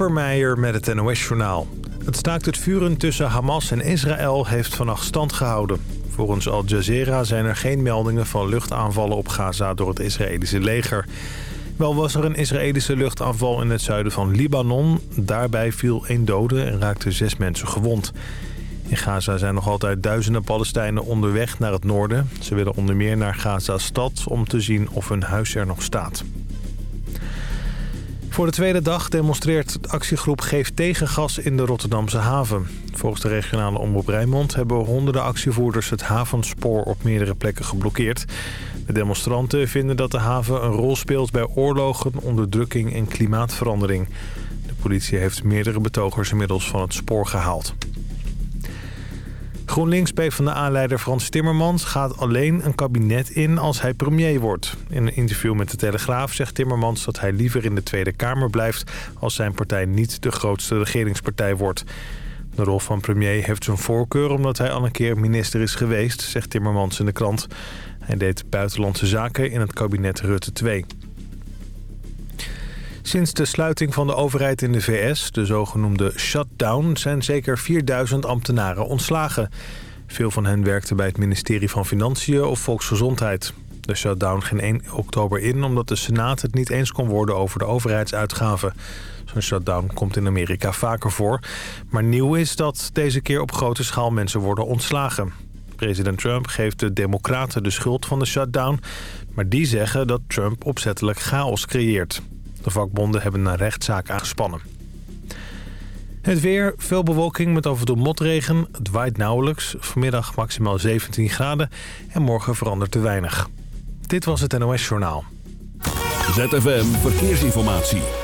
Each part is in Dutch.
Permeijer met het NOS-journaal. Het staakt het vuren tussen Hamas en Israël heeft vannacht stand gehouden. Volgens Al Jazeera zijn er geen meldingen van luchtaanvallen op Gaza door het Israëlische leger. Wel was er een Israëlische luchtaanval in het zuiden van Libanon. Daarbij viel één dode en raakten zes mensen gewond. In Gaza zijn nog altijd duizenden Palestijnen onderweg naar het noorden. Ze willen onder meer naar Gaza-stad om te zien of hun huis er nog staat. Voor de tweede dag demonstreert de actiegroep Geef Tegengas in de Rotterdamse haven. Volgens de regionale omroep Rijnmond hebben honderden actievoerders het havenspoor op meerdere plekken geblokkeerd. De demonstranten vinden dat de haven een rol speelt bij oorlogen, onderdrukking en klimaatverandering. De politie heeft meerdere betogers inmiddels van het spoor gehaald. GroenLinks PvdA-leider Frans Timmermans gaat alleen een kabinet in als hij premier wordt. In een interview met de Telegraaf zegt Timmermans dat hij liever in de Tweede Kamer blijft... als zijn partij niet de grootste regeringspartij wordt. De rol van premier heeft zijn voorkeur omdat hij al een keer minister is geweest, zegt Timmermans in de krant. Hij deed buitenlandse zaken in het kabinet Rutte 2. Sinds de sluiting van de overheid in de VS, de zogenoemde shutdown... zijn zeker 4000 ambtenaren ontslagen. Veel van hen werkten bij het ministerie van Financiën of Volksgezondheid. De shutdown ging 1 oktober in omdat de Senaat het niet eens kon worden over de overheidsuitgaven. Zo'n shutdown komt in Amerika vaker voor. Maar nieuw is dat deze keer op grote schaal mensen worden ontslagen. President Trump geeft de democraten de schuld van de shutdown... maar die zeggen dat Trump opzettelijk chaos creëert. De vakbonden hebben een rechtszaak aangespannen. Het weer, veel bewolking met af en toe motregen. Het waait nauwelijks. Vanmiddag maximaal 17 graden. En morgen verandert er weinig. Dit was het NOS Journaal. ZFM Verkeersinformatie.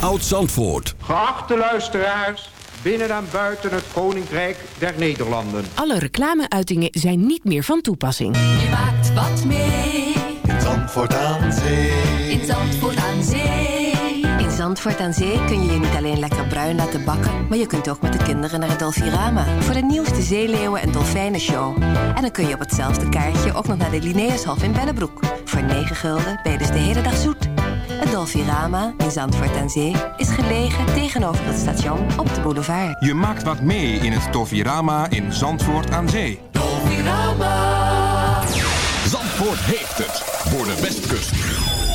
Oud Zandvoort. Geachte luisteraars, binnen en buiten het Koninkrijk der Nederlanden. Alle reclameuitingen zijn niet meer van toepassing. Je maakt wat mee. In Zandvoort aan Zee. In Zandvoort aan Zee. In Zandvoort aan Zee kun je je niet alleen lekker bruin laten bakken... maar je kunt ook met de kinderen naar het Dolfirama... voor de nieuwste zeeleeuwen- en dolfijnenshow. En dan kun je op hetzelfde kaartje ook nog naar de Linnaeushof in Bellebroek. Voor 9 gulden ben je dus de hele dag zoet. Het Dolfirama in Zandvoort aan Zee is gelegen tegenover het station op de boulevard. Je maakt wat mee in het Dolfirama in Zandvoort aan Zee. Dolfirama. Zandvoort heeft het voor de Westkust.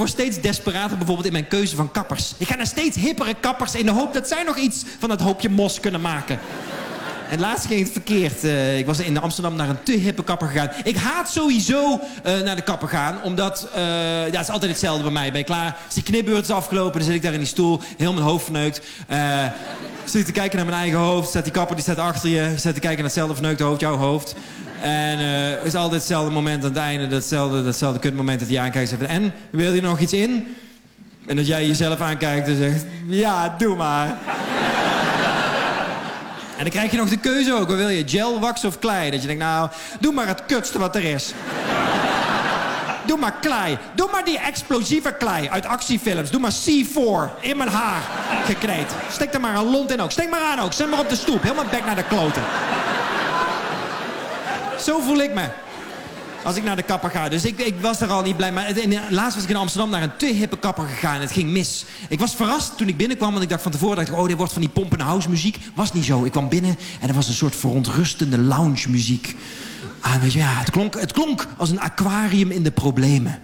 Word steeds desperater bijvoorbeeld in mijn keuze van kappers. Ik ga naar steeds hippere kappers in de hoop dat zij nog iets van dat hoopje mos kunnen maken. En laatst ging het verkeerd. Uh, ik was in Amsterdam naar een te hippe kapper gegaan. Ik haat sowieso uh, naar de kapper gaan. Omdat, uh, ja, het is altijd hetzelfde bij mij. Ben je klaar? Is die knipbeurt is afgelopen. Dan zit ik daar in die stoel. Heel mijn hoofd verneukt. zit te kijken naar mijn eigen hoofd. Staat die kapper die staat achter je. Zit te kijken naar hetzelfde verneukt hoofd. Jouw hoofd. En het is altijd hetzelfde moment aan het einde. Datzelfde, datzelfde kutmoment dat hij aankijkt. Zegt, en, wil je nog iets in? En dat jij jezelf aankijkt en zegt... Ja, doe maar. En dan krijg je nog de keuze ook. Wat wil je? Gel, wax of klei? Dat je denkt, nou, doe maar het kutste wat er is. Doe maar klei. Doe maar die explosieve klei uit actiefilms. Doe maar C4 in mijn haar gekneed. Steek er maar een lont in ook. Steek maar aan ook. Zet maar op de stoep. Helemaal bek naar de kloten. Zo voel ik me. Als ik naar de kapper ga. Dus ik, ik was er al niet blij. Maar laatst was ik in Amsterdam naar een te hippe kapper gegaan. Het ging mis. Ik was verrast toen ik binnenkwam. Want ik dacht van tevoren, dacht oh, dit wordt van die pomp en house muziek. Was niet zo. Ik kwam binnen en er was een soort verontrustende lounge muziek. Ah, ja, het klonk, het klonk als een aquarium in de problemen.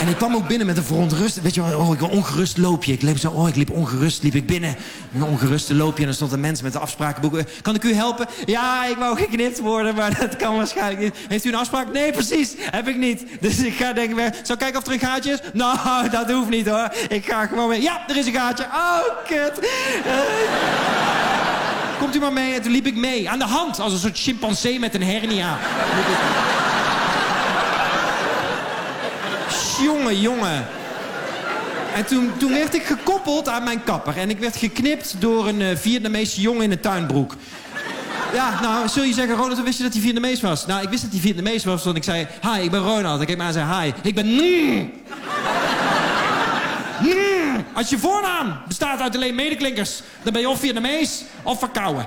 En ik kwam ook binnen met een verontrust. Weet je wel, oh, een ongerust loopje. Ik liep zo, oh, ik liep ongerust, liep ik binnen. Een ongeruste loopje en er stond een mens met de afsprakenboeken. Kan ik u helpen? Ja, ik wou geknipt worden, maar dat kan waarschijnlijk niet. Heeft u een afspraak? Nee, precies, heb ik niet. Dus ik ga denken, zal ik kijken of er een gaatje is? Nou, dat hoeft niet hoor. Ik ga gewoon mee. Ja, er is een gaatje. Oh, kut. Komt u maar mee. En toen liep ik mee. Aan de hand, als een soort chimpansee met een hernia. Jongen, jongen. En toen, toen werd ik gekoppeld aan mijn kapper. En ik werd geknipt door een uh, Vietnamese jongen in een tuinbroek. Ja, nou, zul je zeggen, Ronald, wist je dat hij Vietnamees was? Nou, ik wist dat hij Vietnamees was, want ik zei... Hi, ik ben Ronald. Ik keek me aan en zei, hi. Ik ben... Als je voornaam bestaat uit alleen medeklinkers... dan ben je of Vietnamees of verkouden.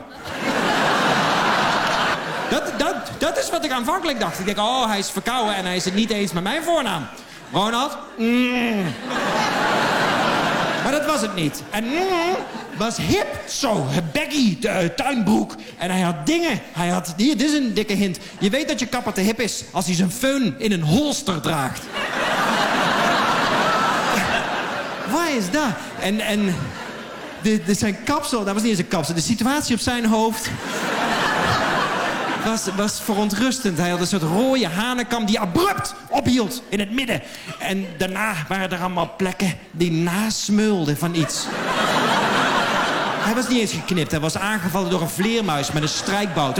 dat, dat, dat is wat ik aanvankelijk dacht. Ik denk, oh, hij is verkouden en hij is het niet eens met mijn voornaam. Ronald? Mm. Maar dat was het niet. En mm, was hip, zo, baggy, de, uh, tuinbroek. En hij had dingen. Hij had, hier, dit is een dikke hint. Je weet dat je kapper te hip is als hij zijn föhn in een holster draagt. Waar is dat? En, en zijn kapsel, dat was niet eens een kapsel. De situatie op zijn hoofd was, was verontrustend. Hij had een soort rode hanenkam die abrupt ophield in het midden. En daarna waren er allemaal plekken die nasmeulden van iets. Hij was niet eens geknipt. Hij was aangevallen door een vleermuis met een strijkbout.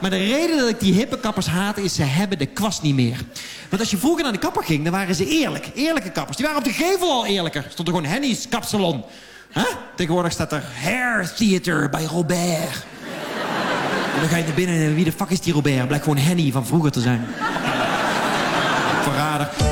Maar de reden dat ik die hippe kappers haat is... ze hebben de kwast niet meer. Want als je vroeger naar de kapper ging, dan waren ze eerlijk. Eerlijke kappers. Die waren op de gevel al eerlijker. Stond er gewoon Henny's kapsalon. Huh? Tegenwoordig staat er Hair Theater bij Robert. En dan ga je naar binnen en wie de fuck is die Robert? Blijkt gewoon Henny van vroeger te zijn. Verrader.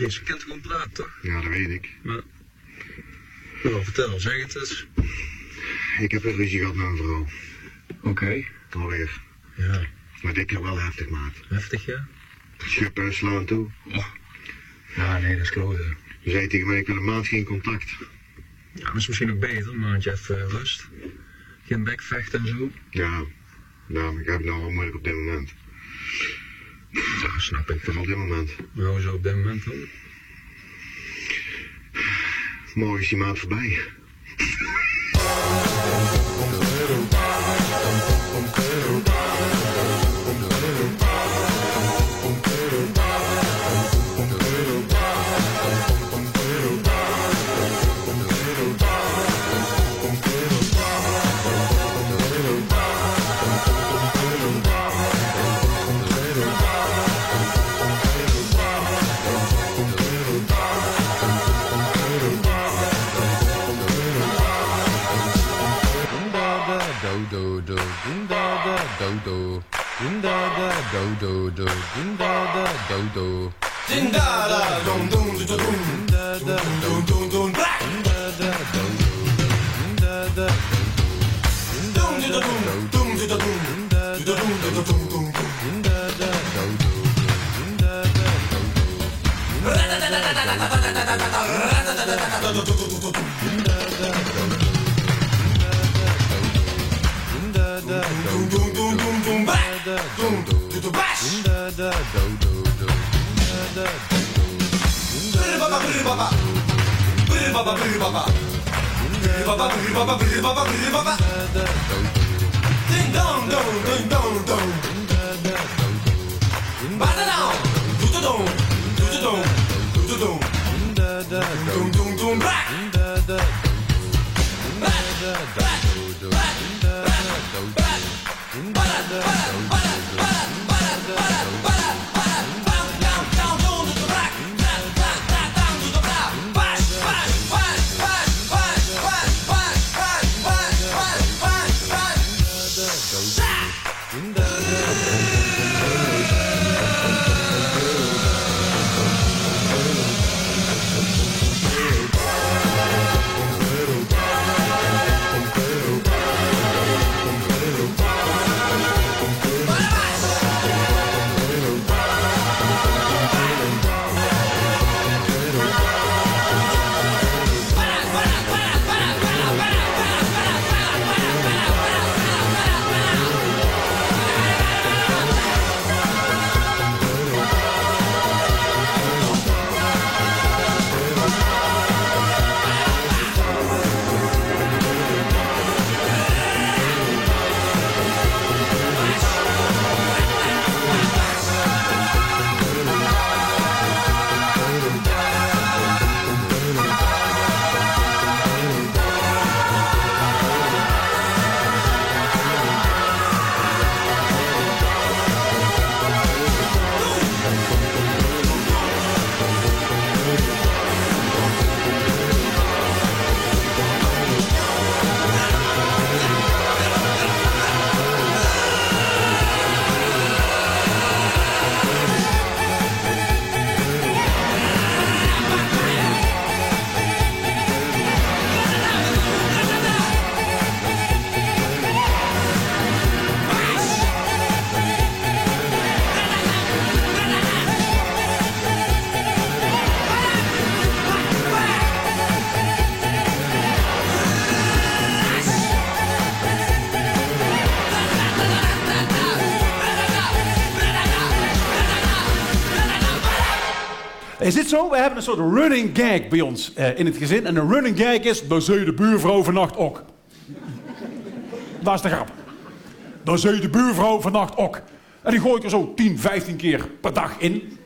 Is. Je kent gewoon praten, toch? Ja, dat weet ik. Maar... Nou, vertel, zeg het eens. Ik heb een ruzie gehad met mijn vrouw. Oké. Okay. Alweer. Ja. Maar dit keer wel heftig, maat. Heftig, ja? Schuppen en slaan toe. Oh. Ja, nee, dat is kloten. Je zei tegen mij, ik wil een maand geen contact. Ja, dat is misschien ook beter, een maandje even uh, rust. Geen bekvechten en zo. Ja, nou, ik heb het nou wel moeilijk op dit moment. Ja, snap ik. Van op dit moment. Ja, zo op dit moment dan? Morgen is die maand voorbij. do do do, ding da da do do, ding da da dum dum dum dum, da da dum dum dum, black, da da do do, ding da da, dum dum dum dum dum dum, da da dum dum dum dum, ding da da do do, ding da da do do, ra da da da da da da da da da da, ra da da da da da da da da, ding da da do do. dum dum dum dum dum dum dum Ding dong dong, ding dong dong. Bada dong, do do dong, do do dong, do do dong. Dong dong dong, black. Black, black, black, black, black. Bada, bada, bada, bada. Thunder. Zo? We hebben een soort running gag bij ons eh, in het gezin. En een running gag is, dan zei de buurvrouw vannacht ook. Dat is de grap. Dan zei de buurvrouw vannacht ook. En die gooi ik er zo 10, 15 keer per dag in.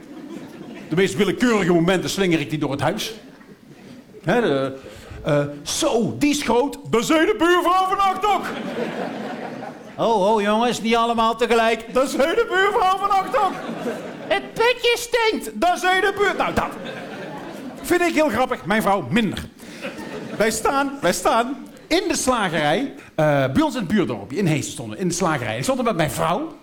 De meest willekeurige momenten slinger ik die door het huis. Hè, de, eh, zo, die is groot. Dan zei de buurvrouw vannacht ook. Oh, oh jongens, niet allemaal tegelijk. Dan zei de buurvrouw vannacht ook. Het putje stinkt. Dan zei de buur... Nou, dat. Vind ik heel grappig. Mijn vrouw minder. Wij staan, wij staan in de slagerij. eh, bij ons in het buurdorpje, in Heesen stonden in de slagerij. Ik stond er met mijn vrouw.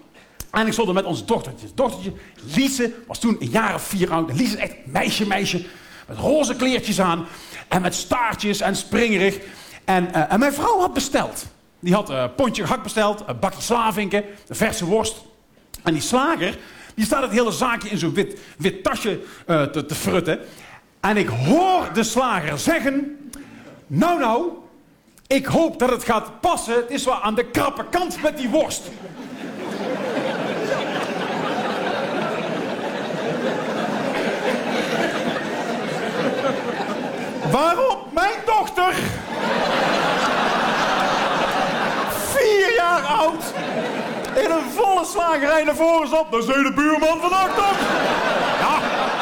En ik stond er met onze dochtertje. Dochtertje, Liese, was toen een jaar of vier oud. En Liese is echt meisje, meisje. Met roze kleertjes aan. En met staartjes en springerig. En, eh, en mijn vrouw had besteld. Die had een pontje gehakt besteld, een bakje slavinken, een verse worst. En die slager, die staat het hele zaakje in zo'n wit, wit tasje eh, te, te frutten. En ik hoor de slager zeggen... Nou, nou, ik hoop dat het gaat passen. Het is wel aan de krappe kant met die worst. Waarop mijn dochter... Vier jaar oud... In een volle slagerij naar voren zat. Dan zei de buurman vannacht op. Ja,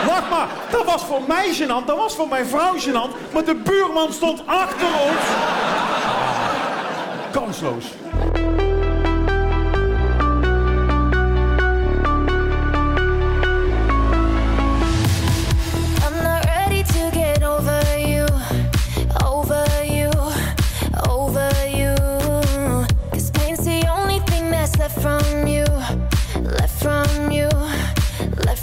wacht maar. Dat was voor mij gênant. Dat was voor mijn vrouw gênant. Maar de buurman stond achter ons. Kansloos.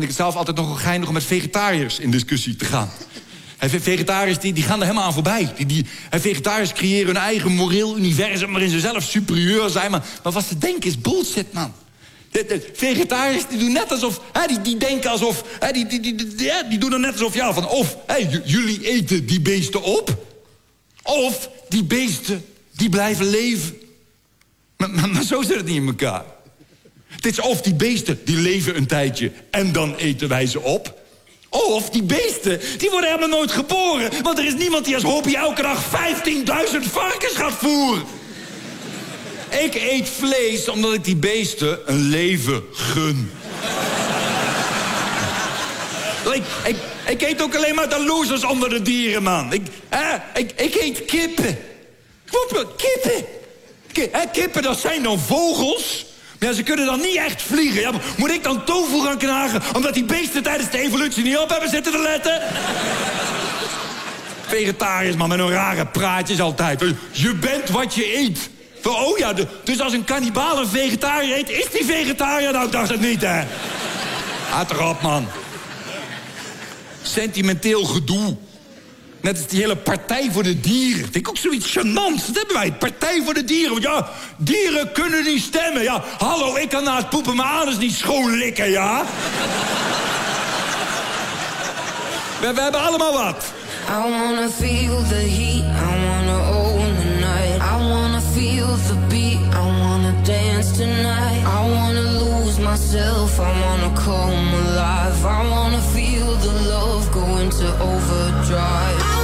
vind ik het zelf altijd nog geinig om met vegetariërs in discussie te gaan. Vegetariërs die, die gaan er helemaal aan voorbij. Die, die, vegetariërs creëren hun eigen moreel universum... waarin ze zelf superieur zijn. Maar, wat ze denken is bullshit, man. De, vegetariërs die doen net alsof... Hè, die, die denken alsof... Hè, die, die, die, die, doen er net alsof... Ja, van of hè, jullie eten die beesten op... of die beesten die blijven leven. Maar, maar, maar zo zit het niet in elkaar. Het is of die beesten die leven een tijdje en dan eten wij ze op. Of die beesten, die worden helemaal nooit geboren. Want er is niemand die als hobby elke dag 15.000 varkens gaat voeren. Ik eet vlees omdat ik die beesten een leven gun. ik, ik, ik eet ook alleen maar de losers onder de dieren, man. Ik, hè, ik, ik eet kippen. Kippen. Ki- hè, kippen, dat zijn dan vogels. Ja, ze kunnen dan niet echt vliegen. Ja, moet ik dan tofu gaan knagen... omdat die beesten tijdens de evolutie niet op hebben zitten te letten? Vegetariërs, man, met een rare praatjes altijd. Je bent wat je eet. Oh ja, dus als een kannibaal een vegetariër eet... is die vegetariër? Nou, ik dacht het niet, hè. Houd erop, man. Sentimenteel gedoe. Net als die hele Partij voor de Dieren. Vind ik ook zoiets gênants. Dat hebben wij, Partij voor de Dieren. Want ja, dieren kunnen niet stemmen. Ja, hallo, ik kan na het poepen mijn anus niet schoon likken, ja? we, hebben allemaal wat. I wanna feel the heat, I wanna own the night. I wanna feel the beat, I wanna dance tonight. I wanna lose myself, I wanna come alive. I wanna feel the love into overdrive.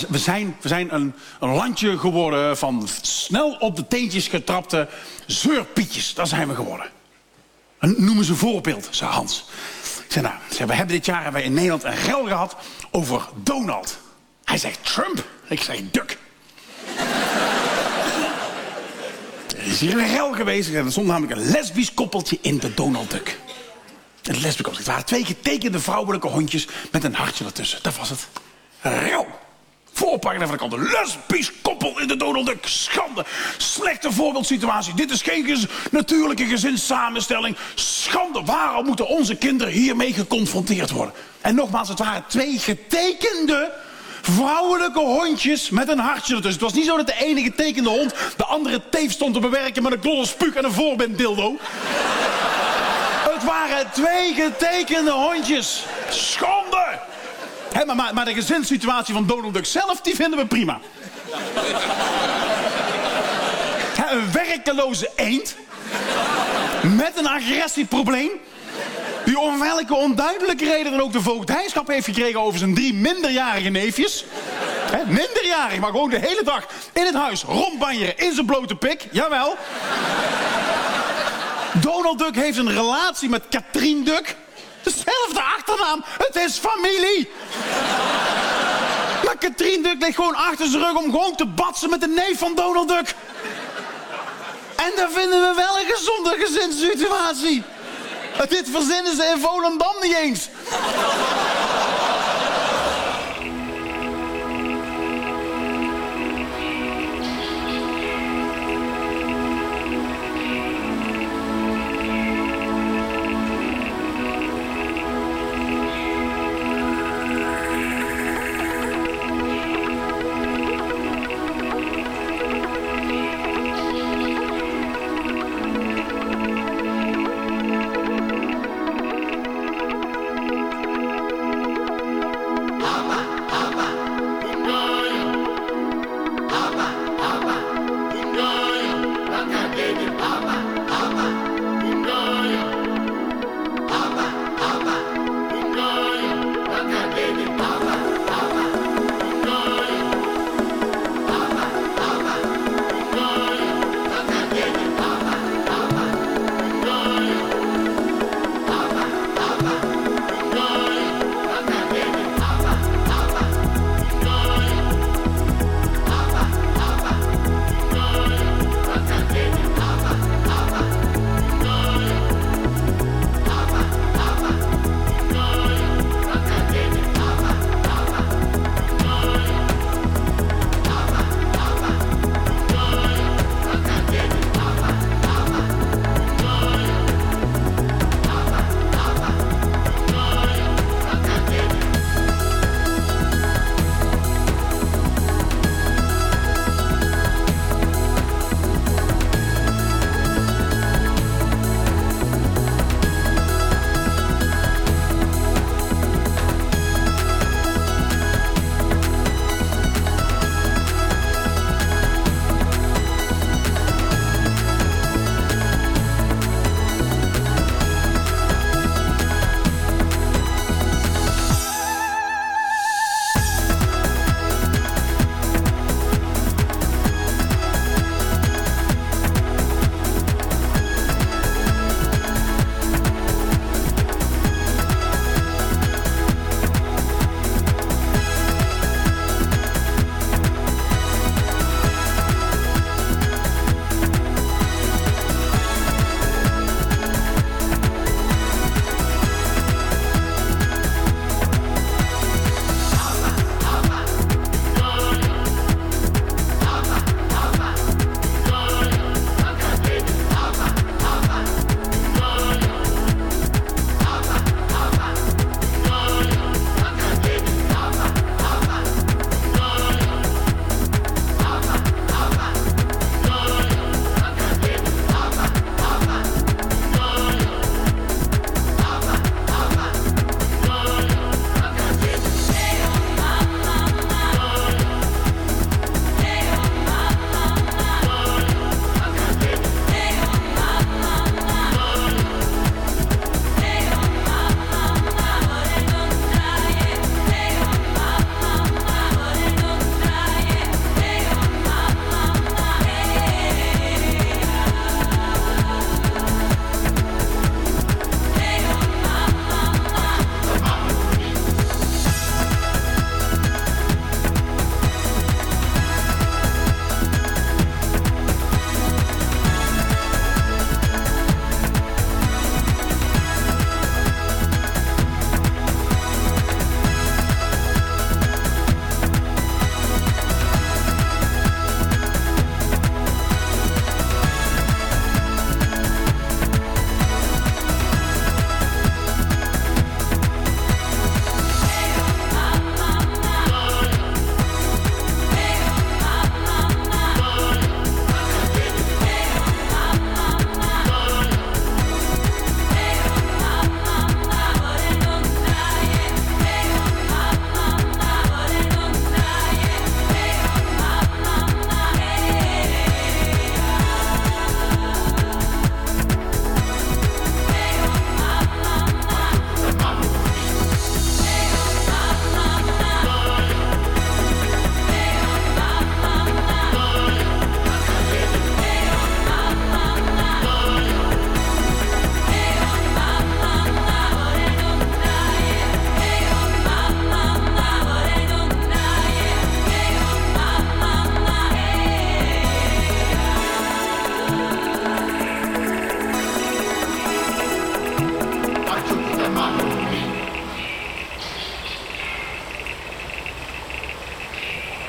We, we zijn, we zijn een, een landje geworden van snel op de teentjes getrapte zeurpietjes. Dat zijn we geworden. En noem eens een voorbeeld, zei Hans. Zei, nou, ik zei, we hebben dit jaar hebben we in Nederland een rel gehad over Donald. Hij zegt Trump. Ik zeg Duck. er is hier een rel geweest. Er stond namelijk een lesbisch koppeltje in de Donald Duck. Een lesbisch. Het waren twee getekende vrouwelijke hondjes met een hartje ertussen. Dat was het. Rel. Voorpagina van de kant. Lesbisch koppel in de Donald Duck. Schande. Slechte voorbeeldsituatie. Dit is geen gez- natuurlijke gezinssamenstelling. Schande. Waarom moeten onze kinderen hiermee geconfronteerd worden? En nogmaals, het waren twee getekende vrouwelijke hondjes met een hartje ertussen. Het was niet zo dat de ene getekende hond de andere teef stond te bewerken met een spuug en een voorbenddildo. Het waren twee getekende hondjes. Schande! Maar, maar, de gezinssituatie van Donald Duck zelf, die vinden we prima. Een werkeloze eend. Met een agressieprobleem. Die om welke onduidelijke reden dan ook de voogdijschap heeft gekregen over zijn drie minderjarige neefjes. Minderjarig, maar gewoon de hele dag in het huis rondbanjeren in zijn blote pik. Jawel. Donald Duck heeft een relatie met Katrien Duck. Dezelfde achternaam. Het is familie. Maar Katrien Duck ligt gewoon achter zijn rug om gewoon te batsen met de neef van Donald Duck. En dat vinden we wel een gezonde gezinssituatie. Dit verzinnen ze in Volendam niet eens.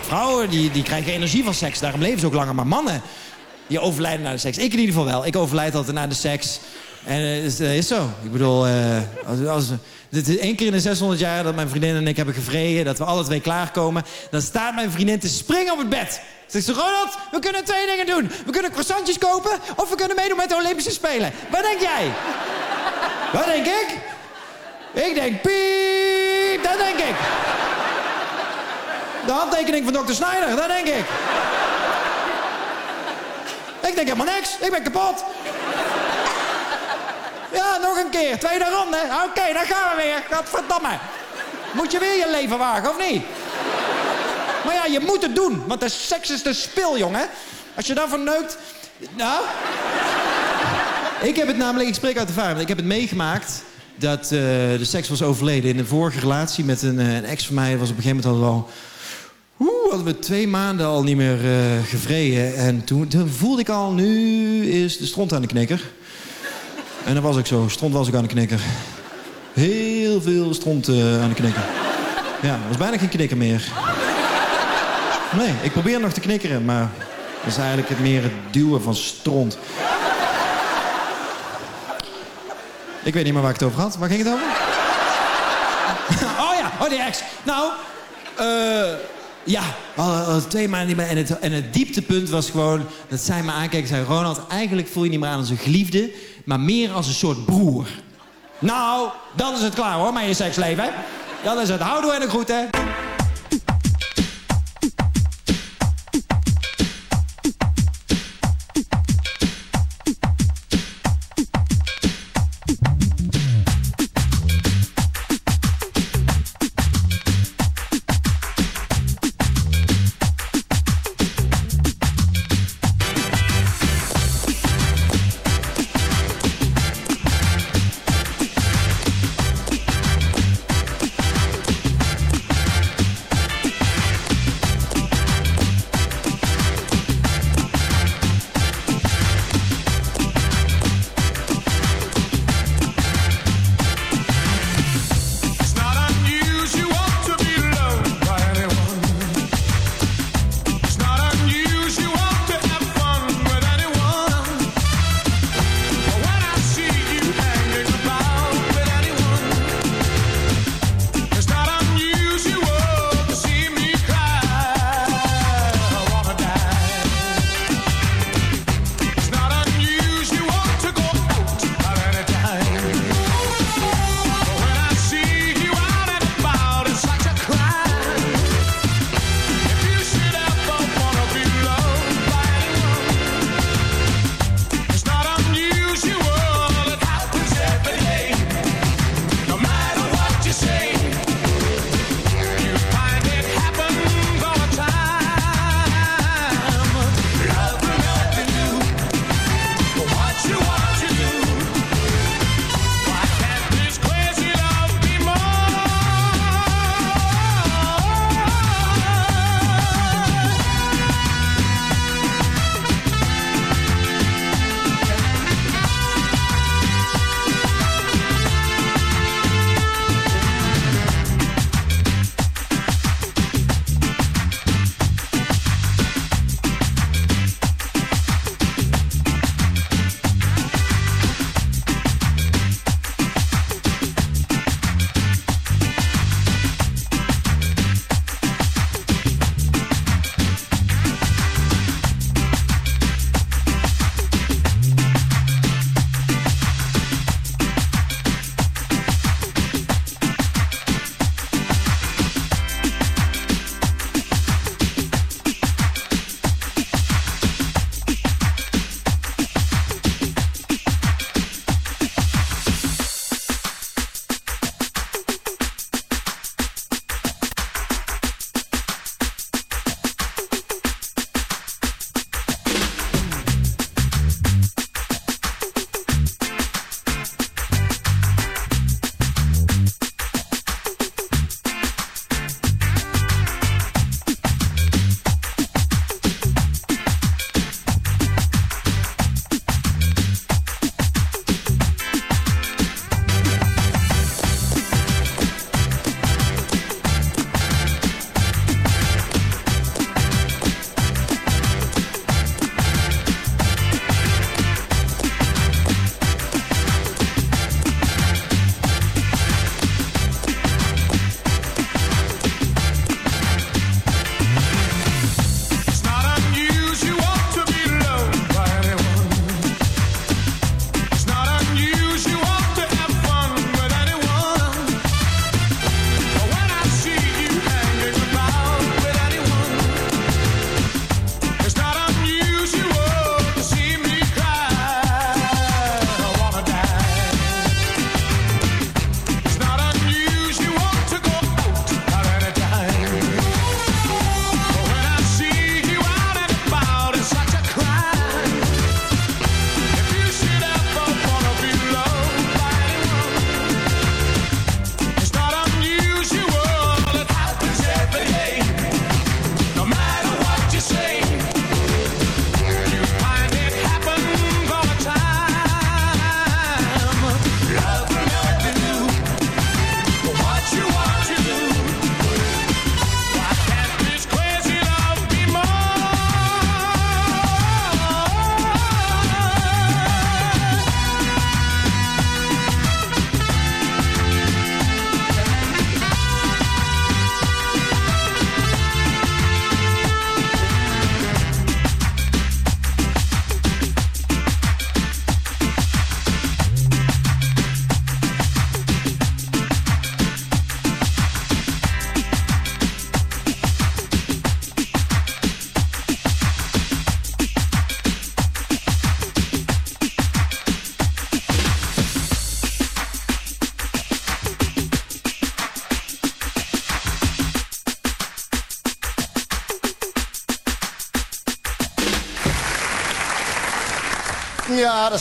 Vrouwen die, die krijgen energie van seks. Daarom leven ze ook langer. Maar mannen, die overlijden na de seks. Ik in ieder geval wel. Ik overlijd altijd na de seks. En eh, is zo. Ik bedoel, eh, als, als, dit is één keer in de 600 jaar dat mijn vriendin en ik hebben gevreden... dat we alle twee klaarkomen. Dan staat mijn vriendin te springen op het bed. Zegt ze, Ronald, we kunnen twee dingen doen. We kunnen croissantjes kopen of we kunnen meedoen met de Olympische Spelen. Wat denk jij? Wat denk ik? Ik denk piep, dat denk ik. De handtekening van dokter Snyder, dat denk ik. Ik denk helemaal niks. Ik ben kapot. Ja, nog een keer. Tweede ronde. Oké, dan gaan we weer. Godverdamme. Moet je weer je leven wagen, of niet? Maar ja, je moet het doen. Want de seks is de spil, jongen. Als je daarvan neukt... Nou... Ik heb het namelijk... Ik spreek uit de ervaring. Ik heb het meegemaakt dat eh, de seks was overleden. In een vorige relatie met een, eh, een ex van mij... was op een gegeven moment al... Oeh, hadden we twee maanden al niet meer eh, gevreden. En toen, toen voelde ik al, nu is de stront aan de knikker. En dat was ik zo. Stront was ik aan de knikker. Heel veel stront eh, aan de knikker. Ja, er was bijna geen knikker meer. Nee, ik probeer nog te knikkeren, maar dat is eigenlijk het meer het duwen van stront. Ik weet niet meer waar ik het over had. Waar ging het over? oh ja, oh die ex. Nou, eh... ja, we al twee maanden niet meer. En het, en het dieptepunt was gewoon dat zij me aankeek en zei... Ronald, eigenlijk voel je niet meer aan als een geliefde... maar meer als een soort broer. Nou, dan is het klaar hoor, met je seksleven. Dan is het houdoe en een groeten.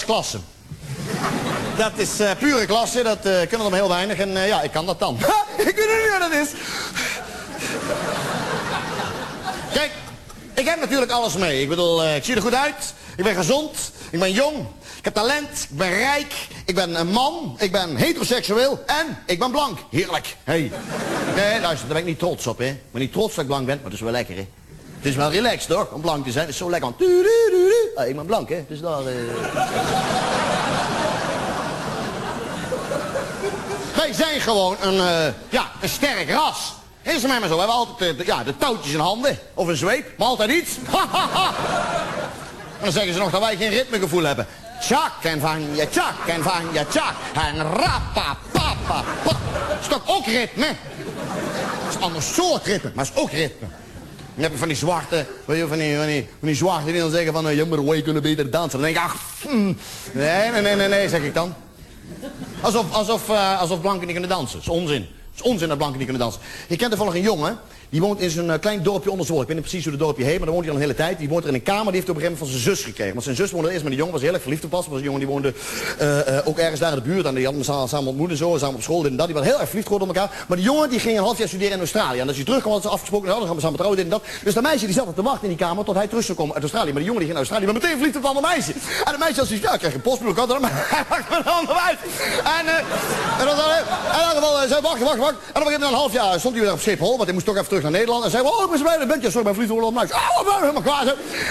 Klasse. Dat is eh, pure klasse, dat eh, kunnen er heel weinig. En eh, ja, ik kan dat dan. Ha, ik weet niet wat dat is. Kijk, ik heb natuurlijk alles mee. Ik bedoel, ik zie er goed uit. Ik ben gezond. Ik ben jong. Ik heb talent. Ik ben rijk. Ik ben een man. Ik ben heteroseksueel. En ik ben blank. Heerlijk. Hey. Nee, luister, daar ben ik niet trots op, hè. Ik ben niet trots dat ik blank ben, maar het is wel lekker, hè. Het is wel relaxed, hoor, om blank te zijn. Het is zo lekker. Ah, ik ben blank, hè. Dus daar... eh. Wij zijn gewoon een, eh, ja, een sterk ras. Is het mij maar zo. We hebben altijd eh, de, ja, de touwtjes in handen. Of een zweep. Maar altijd iets. en dan zeggen ze nog dat wij geen ritmegevoel hebben. Tjak en van je tjak en van je tjak. En rappa papa pap. Dat is toch ook ritme? Dat is een ander soort ritme, maar het is ook ritme. Dan heb je van die zwarte, je, van die, van die, van die zwarte die dan zeggen van... eh, Ja, maar wij kunnen beter dansen. Dan denk ik, ach, hmm. nee, nee, nee, nee, nee, zeg ik dan. Alsof, alsof, eh, alsof blanken niet kunnen dansen. Dat is onzin. Het is onzin dat blanken niet kunnen dansen. Ik ken toevallig een jongen, die woont in zo'n eh, klein dorpje onder Zwolle. Ik weet niet precies hoe het dorpje heet, maar daar woont hij al een hele tijd. Die woont er in een kamer, die heeft op een gegeven moment van zijn zus gekregen. Want zijn zus woonde eerst met een jongen, was heel erg verliefd op pas. was een jongen die woonde eh, eh, ook ergens daar in de buurt. En die hadden elkaar samen ontmoet en zo, samen op school, dit en dat. Die waren heel erg verliefd geworden op elkaar. Maar die jongen die ging een half jaar studeren in Australië. En als hij terugkwam, hadden ze afgesproken, nou, dan gaan we samen trouwen, dit en dat. Dus dat meisje die zat op te wachten in die kamer tot hij terug zou komen uit Australië. Maar die jongen die ging naar Australië, maar meteen verliefd op een ander meisje. En de meisje had zoiets, ja, ik krijg een postbroek, had maar hij maakt een ander uit. En, en dan, in elk geval, zei, wacht, wacht, wacht. En gegeven moment, een half jaar, stond hij weer op Schiphol, want hij moest toch even terug naar Nederland. En zei, oh, ik ben zo blij dat je bent. Ja, sorry, mijn geworden op muis. Oh, ik ben helemaal klaar.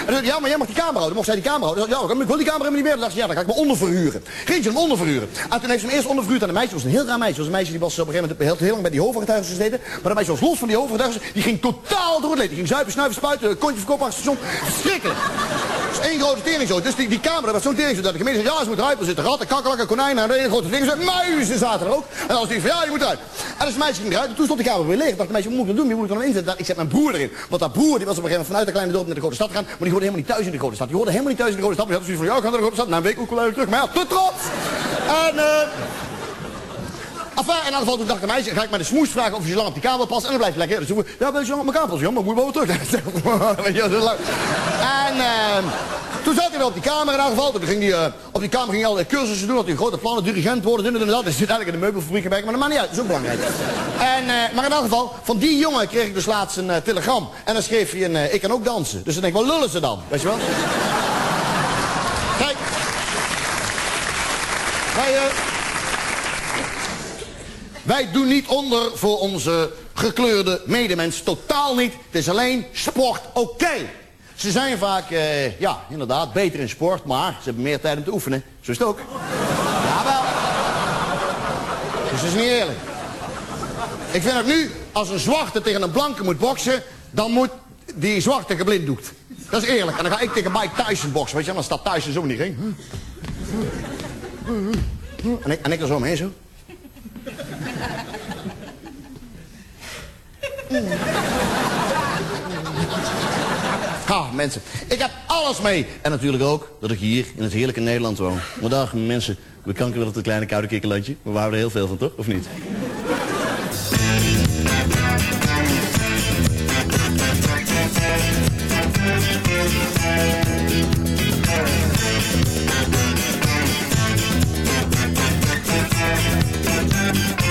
En zei, ja, maar jij mag die kamer houden. Mocht zij die kamer houden. Ja, ik wil die kamer helemaal niet meer. Dan dacht ze, ja, dan ga ik me onderverhuren. Ging ze hem onderverhuren. En toen heeft ze hem eerst onderverhuurd aan een meisje. Was een heel raar meisje. Was een meisje die was op een gegeven moment heel, heel lang bij die hoofdgetuigen gezeten. Maar dat meisje was los van die hoofdgetuigen. Die ging totaal door het leed. Die ging zuipen, snuiven, spuiten, kontje verkopen achter het station. Verschrikkelijk. Dat is één grote tering zo. Dus die, die kamer, dat was zo'n zo. Dat de gemeente zei, ja, ze moet eruit. Er zitten ratten, kakkelakken, konijnen en een hele grote tering zo. Muizen zaten er ook. En was die van, ja, je moet eruit. En dus meisje ging eruit. En toen stond die kamer weer leeg. Ik dacht, meisje, wat moet ik dan doen? Ik zet mijn broer erin. Want dat broer, die was op een gegeven moment vanuit de kleine dorp naar de grote stad gegaan. Maar die hoorde helemaal niet thuis in de grote stad. Die hoorde helemaal niet thuis in de grote stad. Die had zoiets van, ja, ik ga naar de grote stad. Na een week ook wel terug. Maar ja, te trots. En, eh... Enfin, in ieder geval, toen dacht ik, meisje, ga ik maar de smoes vragen of je lang op die kamer past. En dan blijft het lekker. Dus ja, weet je lang op elkaar passen? Ja, maar moet je weer terug. En, eh... Toen zat hij weer op die kamer in ieder geval. Toen ging hij, eh, op die kamer ging hij allerlei cursussen doen. Had hij grote plannen, dirigent worden, dit en dat. Hij zit eigenlijk in de meubelfabriek gewerkt, maar dat maakt niet uit. Dat is ook belangrijk. En, eh, maar in ieder geval, van die jongen kreeg ik dus laatst een eh, telegram. En dan schreef hij een, ik kan ook dansen. Dus dan denk ik, wat lullen ze dan? Weet je wel? Kijk. Wij, eh, wij doen niet onder voor onze gekleurde medemens. Totaal niet. Het is alleen sport oké. Ze zijn vaak, eh, ja, inderdaad, beter in sport, maar ze hebben meer tijd om te oefenen. Zo is het ook. Jawel. Dus dat is niet eerlijk. Ik vind het nu, als een zwarte tegen een blanke moet boksen, dan moet die zwarte geblinddoekt. Dat is eerlijk. En dan ga ik tegen Mike Tyson boksen, weet je, dan staat Tyson zo niet heen. En ik, en ik er zo omheen zo. Ha, mensen. Ik heb alles mee. En natuurlijk ook dat ik hier in het heerlijke Nederland woon. Maar dag, mensen. We kanken wel op het kleine koude kikkerlandje. We houden er heel veel van, toch? Of niet?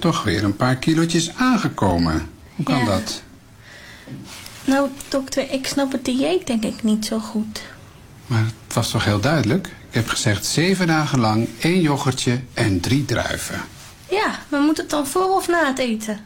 bent toch weer een paar kilootjes aangekomen. Hoe kan Ja. dat? Nou, dokter, ik snap het dieet denk ik niet zo goed. Maar het was toch heel duidelijk? Ik heb gezegd zeven dagen lang één yoghurtje en drie druiven. Ja, maar moet het dan voor of na het eten?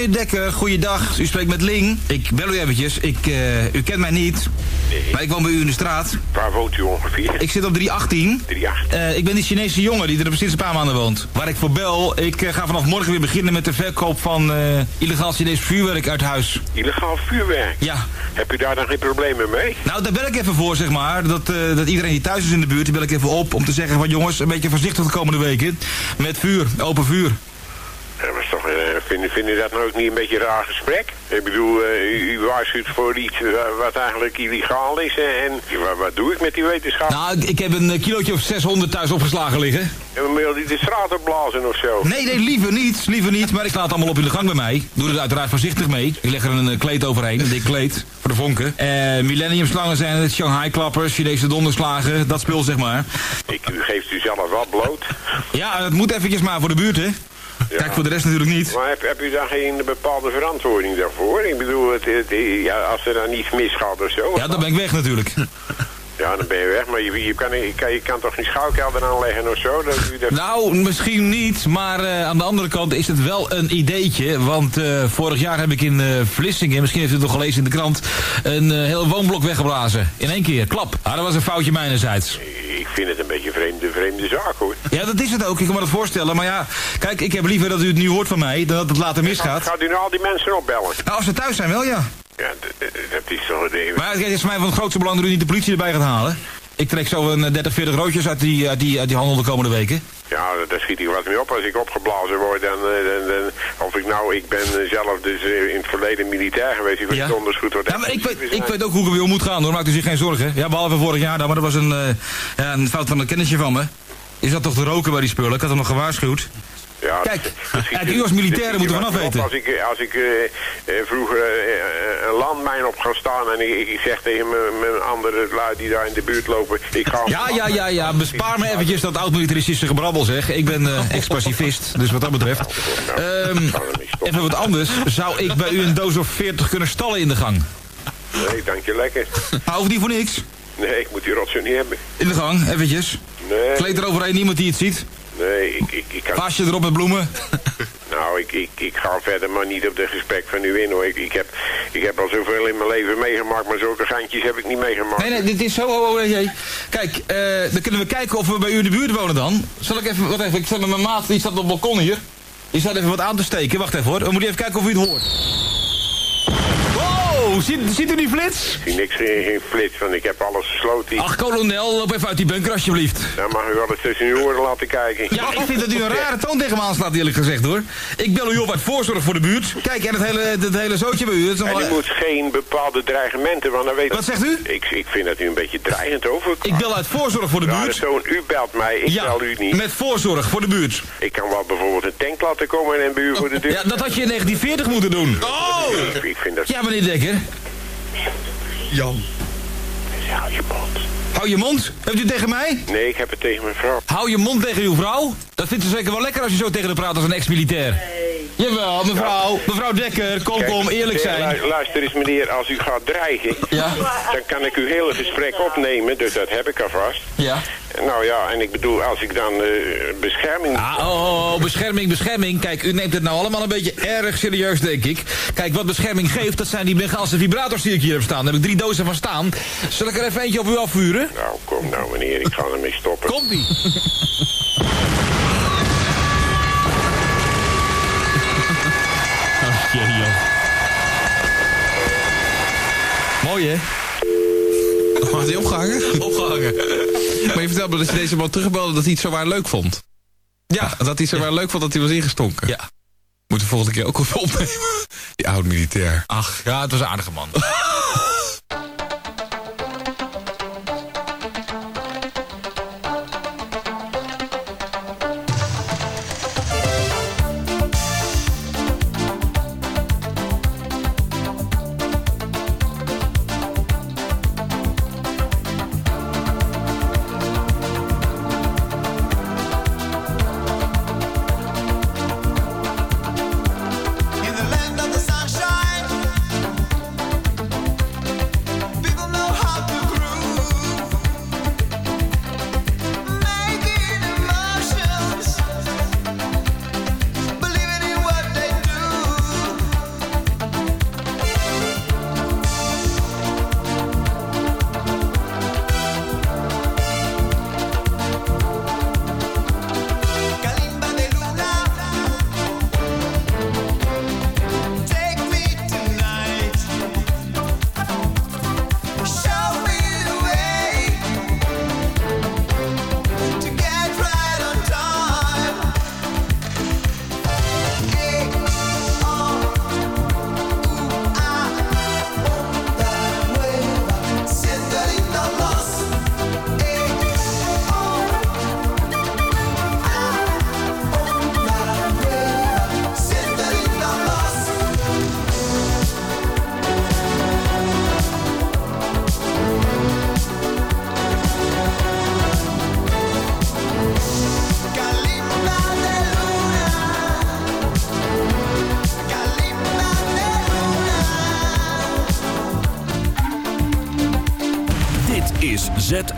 Meneer Dekker, goeiedag. U spreekt met Ling. Ik bel u eventjes. Ik, eh, u kent mij niet. Nee. Maar ik woon bij u in de straat. Waar woont u ongeveer? Ik zit op 318. 318. Eh, ik ben die Chinese jongen die er precies een paar maanden woont. Waar ik voor bel, ik eh, ga vanaf morgen weer beginnen met de verkoop van illegaal Chinees vuurwerk uit huis. Illegaal vuurwerk? Ja. Heb u daar dan geen problemen mee? Nou, daar bel ik even voor, zeg maar. Dat, dat iedereen die thuis is in de buurt, die bel ik even op om te zeggen van jongens, een beetje voorzichtig de komende weken. Met vuur, open vuur. Ja, maar is toch, eh, vinden, vinden dat nou ook niet een beetje een raar gesprek? Ik bedoel, eh, u, waarschuwt voor iets wat eigenlijk illegaal is. En wat, wat doe ik met die wetenschap? Nou, ik, ik heb een eh, kilootje of 600 thuis opgeslagen liggen. En dan wil die de straat opblazen of zo? Nee, nee, liever niet, liever niet. Maar ik laat het allemaal op in de gang bij mij. Doe er uiteraard voorzichtig mee. Ik leg er een eh, kleed overheen, een dik kleed, voor de vonken. Eh millenniumslangen zijn het, Shanghai-klappers, Chinese donderslagen, dat spul zeg maar. Ik, u geeft u zelf wat bloot. Ja, het moet eventjes maar voor de buurt, hè. Kijk, voor de rest natuurlijk niet. Maar heb, heb u daar geen bepaalde verantwoording daarvoor? Ik bedoel, het, het- ja, als er dan iets misgaat of zo. Ja, dan ben ik weg natuurlijk. Ja, dan ben je weg. Maar je, je, kan, je, kan, je kan toch geen schouwkelder aanleggen of zo? Dat. Nou, misschien niet, maar eh, aan de andere kant is het wel een ideetje. Want eh, vorig jaar heb ik in eh, Vlissingen, misschien heeft u het nog gelezen in de krant, een heel woonblok weggeblazen. In één keer, klap. Ah, dat was een foutje mijnerzijds. Ik vind het een beetje een vreemde, vreemde zaak, hoor. Ja, dat is het ook. Ik kan me dat voorstellen. Maar ja, kijk, ik heb liever dat u het nu hoort van mij, dan dat het later misgaat. Gaat u nou al die mensen opbellen? Nou, als ze thuis zijn wel, ja. Ja, dat is toch een ding. Maar het is voor mij van het grootste belang dat u niet de politie erbij gaat halen. Ik trek zo een eh, 30, 40 roodjes uit die, uit die, uit die handel de komende weken. Ja, daar schiet ik wat mee op. Als ik opgeblazen word, dan, eh, dan, dan- of ik nou, ik ben eh, zelf dus eh, in het verleden militair geweest. Ik weet Ja. wat Ja, maar ik weet, ik weet ook hoe ik om moet gaan hoor, maakt u zich geen zorgen. Ja, behalve vorig jaar dan, maar dat was een, eh, ja, een fout van een kennisje van me. Je zat toch te roken bij die spullen, ik had hem nog gewaarschuwd. Ja, Kijk, u als militair dat moet schiet je vanaf weten. Als ik, eh, als ik eh, eh, vroeger een landmijn op ga staan en ik, ik zeg tegen mijn- andere lui die daar in de buurt lopen, ik ga... Ja, ja, ja, ja, bespaar me eventjes dat oud-militaristische gebrabbel zeg. Ik ben ex-pacifist, dus wat dat betreft. Ehm, even wat anders. Zou ik bij u een doos of 40 kunnen stallen in de gang? Nee, dank je lekker. Hoeft niet voor niks. Nee, ik moet die rotzooi niet hebben. In de gang, eventjes. Nee. Kleed eroverheen, niemand die het ziet. Nee, ik, ik, ik kan... Vaasje erop met bloemen. Nou, ik, ik, ik ga verder maar niet op de gesprek van u in hoor. Ik, ik, heb, ik heb al zoveel in mijn leven meegemaakt, maar zulke geintjes heb ik niet meegemaakt. Nee, nee, dit is zo. Oh, oh, jee. Kijk, eh, dan kunnen we kijken of we bij u in de buurt wonen dan. Zal ik even, wat even, ik zet met mijn maat, die staat op het balkon hier. Die staat even wat aan te steken. Wacht even hoor, we moeten even kijken of u het hoort. Ziet, ziet u die flits? Ik zie niks, geen, geen flits, want ik heb alles gesloten. Ach, kolonel, loop even uit die bunker alsjeblieft. Dan mag u wel eens tussen uw oren laten kijken. Ja, ik vind dat u een rare toon tegen me aanslaat, eerlijk gezegd hoor. Ik bel u op uit voorzorg voor de buurt. Kijk, en het hele, het hele zootje bij u. Het is wel- u moet geen bepaalde dreigementen, want dan weet Wat zegt u? Ik, ik vind dat u een beetje dreigend overkomt. Ik bel uit voorzorg voor de buurt. zoon, u belt mij, ik Ja, bel u niet. met voorzorg voor de buurt. Ik kan wel bijvoorbeeld een tank laten komen en bij u voor de deur. Ja, dat had je in 1940 moeten doen. Oh! Ik, ik vind dat... Ja, meneer Dekker. Jan. Hou je mond. Hou je mond. Hebt u het tegen mij? Nee, ik heb het tegen mijn vrouw. Hou je mond tegen uw vrouw. Dat vindt ze zeker wel lekker als je zo tegen haar praat als een ex-militair. Jawel, mevrouw. Mevrouw Dekker, kom, Kijk, kom, eerlijk zeg, zijn. lu- Luister eens meneer, als u gaat dreigen, Ja. dan kan ik uw hele gesprek opnemen, dus dat heb ik alvast. Ja. Nou ja, en ik bedoel, als ik dan eh, bescherming... Ah, oh, oh, oh, bescherming, bescherming. Kijk, u neemt het nou allemaal een beetje erg serieus, denk ik. Kijk, wat bescherming geeft, dat zijn die Bengaalse vibrators die ik hier heb staan. Daar heb ik drie dozen van staan. Zal ik er even eentje op u afvuren? Nou, kom nou meneer, ik ga ermee stoppen. Komt-ie. Ach, jee, joh. Mooi, hè? Had hij opgehangen? Opgehangen. Maar je vertelde me dat je deze man terugbelde dat hij het zo waar leuk vond. Ja. Dat hij zo waar leuk vond dat hij was ingestonken. Ja. Moet de volgende keer ook even opnemen. Die oud militair. Ach, ja, het was een aardige man.